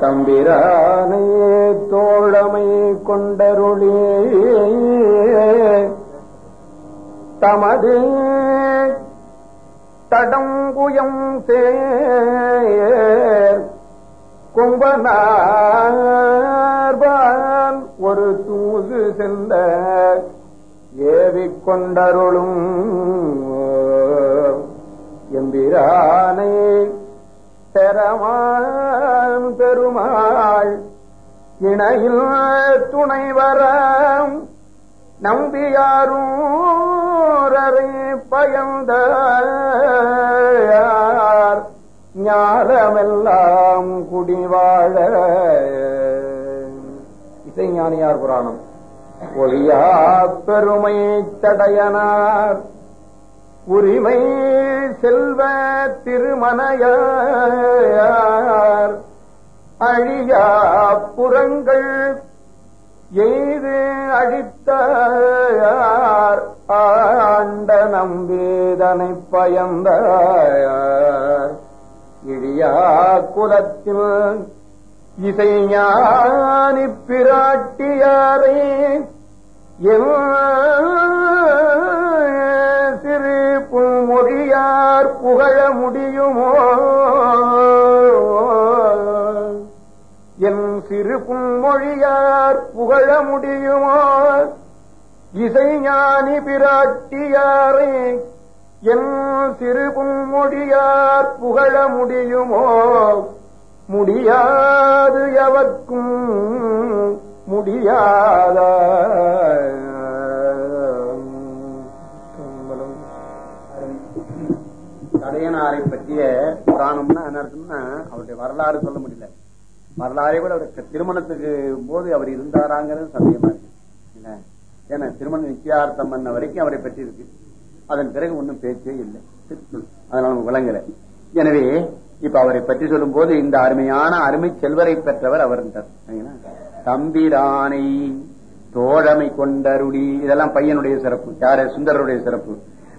தம்பிரானையே தோழமை கொண்டருளே. தமது தடங்குயம் சேர். கும்பனார்பான் ஒரு தூது செல்ல ஏவிக் கொண்டருளும். எம்பிரானை பெறமான் பெருமாள் இணையில் துணைவரம் நம்பியாரூரரை பயந்த ஞானமெல்லாம் குடிவாழ இசைஞானியார் புராணம். ஒளியா பெருமை தடையனார். உரிமை செல்வ திருமணையார் அழியா புறங்கள் எய்து அழித்தார். ஆண்ட நம்பேதனை பயந்தார். இழியா குலத்தில் இசைஞானி பிராட்டியாரே என் மொழியார் புகழ முடியுமோ? இசைஞானி பிராட்டியாரே என் சிறு புன்மொழியார் புகழ முடியுமோ? முடியாது எவர்க்கும் முடியாத? தடையனாரை பற்றிய புராணம்னா என்ன அர்த்தம்னா அவருடைய வரலாறு சொல்ல முடியல. வரலாறே கூட அவருக்கு திருமணத்துக்கு போது அவர் இருந்தாராங்கிறது சந்தேகமா இருக்கு. ஏன்னா திருமண நிச்சயார்த்தம் பண்ண வரைக்கும் அவரை பற்றி இருக்கு. அதன் பிறகு ஒன்றும் பேச்சே இல்லை. அதனால நமக்கு விளங்கல. எனவே இப்ப அவரை பற்றி சொல்லும் போது இந்த அருமையான அருமை செல்வரை பெற்றவர் அவர் தம்பிரானை தோழமை கொண்டருடி இதெல்லாம் பையனுடைய சிறப்பு. யாரு? சுந்தரருடைய சிறப்பு.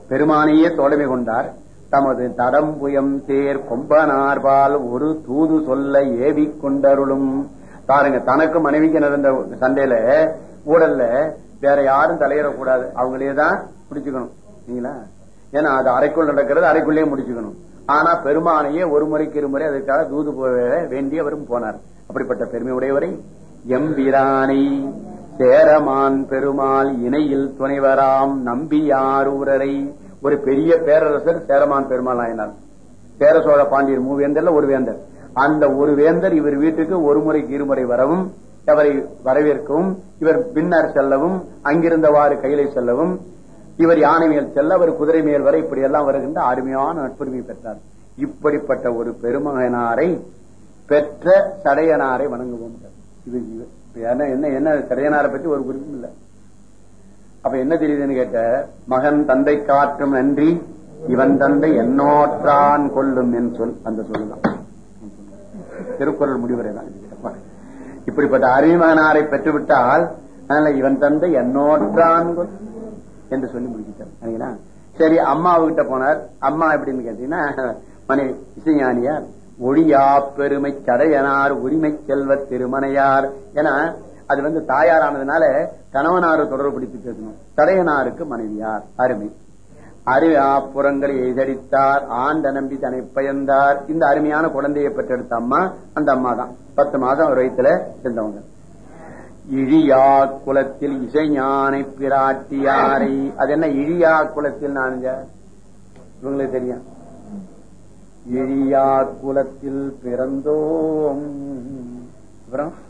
பெருமானையே தோழமை கொண்டார். தமது தடம்புயம் தேர் கொம்பனார்பால் ஒரு தூது சொல்ல ஏவி கொண்டருளும். பாருங்க தனக்கும் மனைவிக்கு நடந்த சண்டையில ஊழல்ல வேற யாரும் தலையிடக்கூடாது. அவங்களே தான் பிடிச்சுக்கணும். சரிங்களா ஏன்னா அது அறைக்குள் நடக்கிறது அறைக்குள்ளே முடிச்சுக்கணும். ஆனா பெருமானையே ஒரு முறைக்கு இருமுறை அதற்காக தூது போக வேண்டியவரும் போனார். அப்படிப்பட்ட பெருமை உடையவரை எம்பிரானை சேரமான் பெருமாள் இணையில் துணைவராம் நம்பி நம்பியாரூரரை ஒரு பெரிய பேரரசர் சேரமான் பெருமாள் ஆயினார் சேர சோழ பாண்டியர் மூவேந்தர்ல ஒரு வேந்தர். அந்த ஒரு வேந்தர் இவர் வீட்டுக்கு ஒரு முறைக்கு இருமுறை வரவும் அவரை வரவேற்கவும் இவர் பின்னர் செல்லவும் அங்கிருந்தவாறு கையிலை செல்லவும் இவர் யானை மேல் செல்ல அவர் குதிரை மேல் வரை இப்படி எல்லாம் வருகின்ற அருமையான நட்புரிமை பெற்றார். இப்படிப்பட்ட ஒரு பெருமகனாரை பெற்ற சடையனாரை வணங்குவோம். இது என்ன என்ன என்ன சடையனாரை பற்றி ஒரு குறிப்பும் இல்லை. அப்ப என்ன தெரியுதுன்னு கேட்ட மகன் தந்தை காற்றும் நன்றி இவன் தந்தை என்னோற்றான் கொள்ளும் என் சொல். அந்த சொல்லுதான். திருக்குறள் முடிவுரை தான் இப்படிப்பட்ட அறிமகனாரை பெற்றுவிட்டால் அதனால இவன் தந்தை என்னோற்றான் கொள் என்று சொல்லி முடிச்சிட்டார். சரி அம்மாவுகிட்ட போனார். அம்மா எப்படின்னு கேட்டீங்கன்னா மனைவி இசைஞானியார் ஒளியா பெருமை சடையனார் உரிமை செல்வ திருமணையார். ஏன்னா அது வந்து தாயாரானதுனால கணவனாறு தொடர்பு பிடித்து பேசணும் தடையனாருக்கு மனைவியார். அருமை. அருப்புறங்களை எதிரித்தார். ஆண்ட நம்பி தன்னை பயந்தார். இந்த அருமையான குழந்தையை பெற்றெடுத்த அம்மா அந்த அம்மா தான் பத்து மாதம் ஒரு வயிற்றுல இருந்தவங்க. இழியா குலத்தில் இசைஞானை பிராட்டியாரை. அது என்ன இழியா குலத்தில் நான் இவங்களுக்கு தெரியும். இழியா குலத்தில் பிறந்தோம். அப்புறம்?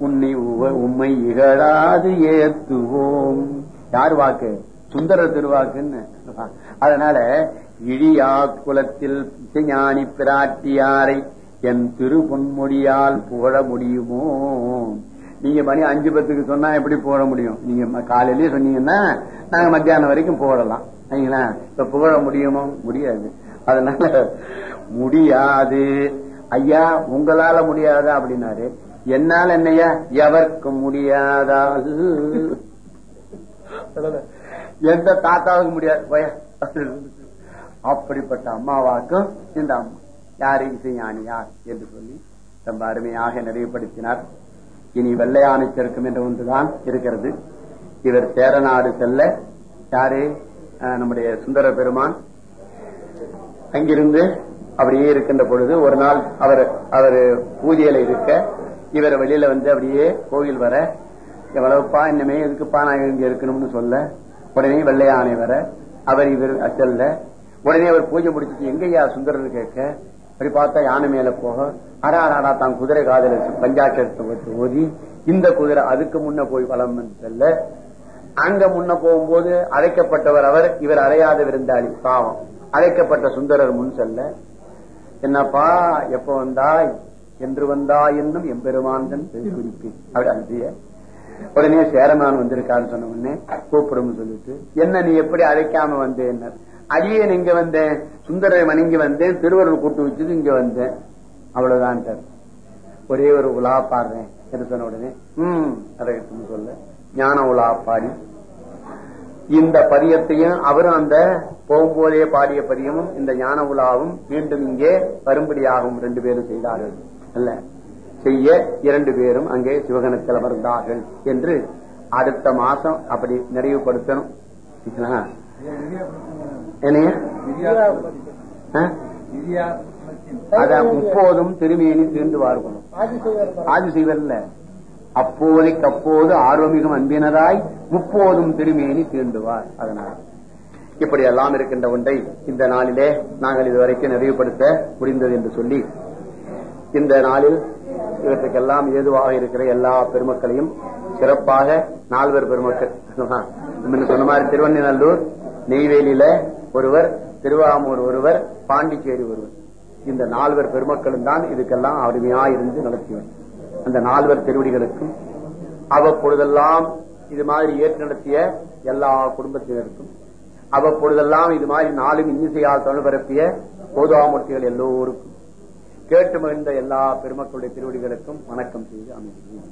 உன்னை உவ- இகழாது ஏத்துவோம். யார் வாக்கு? சுந்தர திருவாக்குன்னு. அதனால இழியா குலத்தில் ஞானி பிராட்டியாரை என் திரு பொன்மொழியால் புகழ முடியுமோ? நீங்க மணி அஞ்சு பத்துக்கு சொன்னா எப்படி புகழ முடியும்? நீங்க காலையிலயே காலையிலேயே சொன்னீங்கன்னா நாங்க மத்தியானம் வரைக்கும் புகழலாம். சரிங்களா? இப்ப புகழ முடியுமோ? முடியாது. அதனால முடியாது. ஐயா உங்களால முடியாதா அப்படின்னாரு. என்னால என்னையா எவர்க்கும் முடியாதால் எந்த தாத்தாவுக்கு முடியாது. அப்படிப்பட்ட அம்மாவாக்கும் இந்த அம்மா. யாரு இசைஞானியார் என்று சொல்லி ரொம்ப அருமையாக நிறைவுபடுத்தினார் இனி வெள்ளையானை செருக்கும் என்ற ஒன்றுதான் இருக்கிறது. இவர் சேரநாடு செல்ல யாரு? அஹ், நம்முடைய சுந்தர பெருமான். அங்கிருந்து அப்படியே இருக்கின்ற பொழுது ஒரு நாள் அவர் அவர் பூஜையில இருக்க இவர் வெளியில வந்து அப்படியே கோவில் வர எவ்வளவுப்பா இன்னமே எதுக்குப்பா நான் இங்க இருக்கணும்னு சொல்ல உடனே வெள்ளையானை வர அவர் இவர் செல்ல உடனே அவர் பூஜை முடிச்சுட்டு எங்கய்யா சுந்தரர் கேட்க அப்படி பார்த்தா யானை மேல போக அரா அடாடா தான் குதிரை காதல பஞ்சாட்சரத்தை ஓதி இந்த குதிரை அதுக்கு முன்ன போய் வளம் செல்ல அங்க முன்ன போகும்போது அழைக்கப்பட்டவர் அவர் இவர் அறையாத விருந்தாளி பாவம். அழைக்கப்பட்ட சுந்தரர் முன் செல்ல என்னப்பா எப்ப வந்தாய்? என்று வந்தா என்னும் எம்பெருமாந்தன் குறிப்பு அப்படி அனுப்பிய உடனே சேரமான் வந்திருக்கான்னு சொன்ன உடனே கூப்பிடும் சொல்லிட்டு என்ன நீ எப்படி அழைக்காம வந்தேன் அடியே இங்க வந்தேன். சுந்தர மணிங்க வந்தேன். திருவருள் கூட்டு வச்சது இங்க வந்தேன். அவ்வளவுதான் சார் ஒரே ஒரு உலா பாடுறேன் என்று சொன்ன உடனே உம் அதை சொல்ல ஞான உலா பாடி. இந்த பதியத்தையும் அவரும் அந்த போகும்போதே பாடிய பதியமும் இந்த ஞான உலாவும் மீண்டும் இங்கே வரும்படியாகவும் ரெண்டு பேரும் செய்தார்கள். அல்ல. செய்ய இரண்டு பேரும் அங்கே சிவகணத்தில் அமர்ந்தார்கள் என்று அடுத்த மாசம் அப்படி நிறைவுபடுத்தணும். அத முப்போதும் திருமேனி தீர்ந்து ஆதி செய்வல்ல அப்போதைக்கு அப்போது ஆர்வமிகும் அன்பினராய் முப்போதும் திருமேனி தீண்டுவார் அதனால் இப்படி எல்லாம் இருக்கின்ற ஒன்றை இந்த நாளிலே நாங்கள் இதுவரைக்கும் நிறைவுபடுத்த முடிந்தது என்று சொல்லி இந்த நாளில் இவற்றுக்கெல்லாம் ஏதுவாக இருக்கிற எல்லா பெருமக்களையும் சிறப்பாக நால்வர் பெருமக்கள். சொன்ன மாதிரி திருவண்ணநல்லூர் நெய்வேலியில ஒருவர் திருவாமூர் ஒருவர் பாண்டிச்சேரி ஒருவர். இந்த நால்வர் பெருமக்களும் தான் இதுக்கெல்லாம் அருமையா இருந்து நடத்தியவர். அந்த நால்வர் திருவடிகளுக்கும் அவ்வப்பொழுதெல்லாம் இது மாதிரி ஏற்று நடத்திய எல்லா குடும்பத்தினருக்கும் அவ்வப்பொழுதெல்லாம் இது மாதிரி நாளும் இன்னிசையால் தொழில் பரப்பிய போதாமூர்த்திகள் எல்லோருக்கும் கேட்டு மகிழ்ந்த எல்லா பெருமக்களுடைய திருவடிகளுக்கும் வணக்கம் செய்து அமைகிறேன்.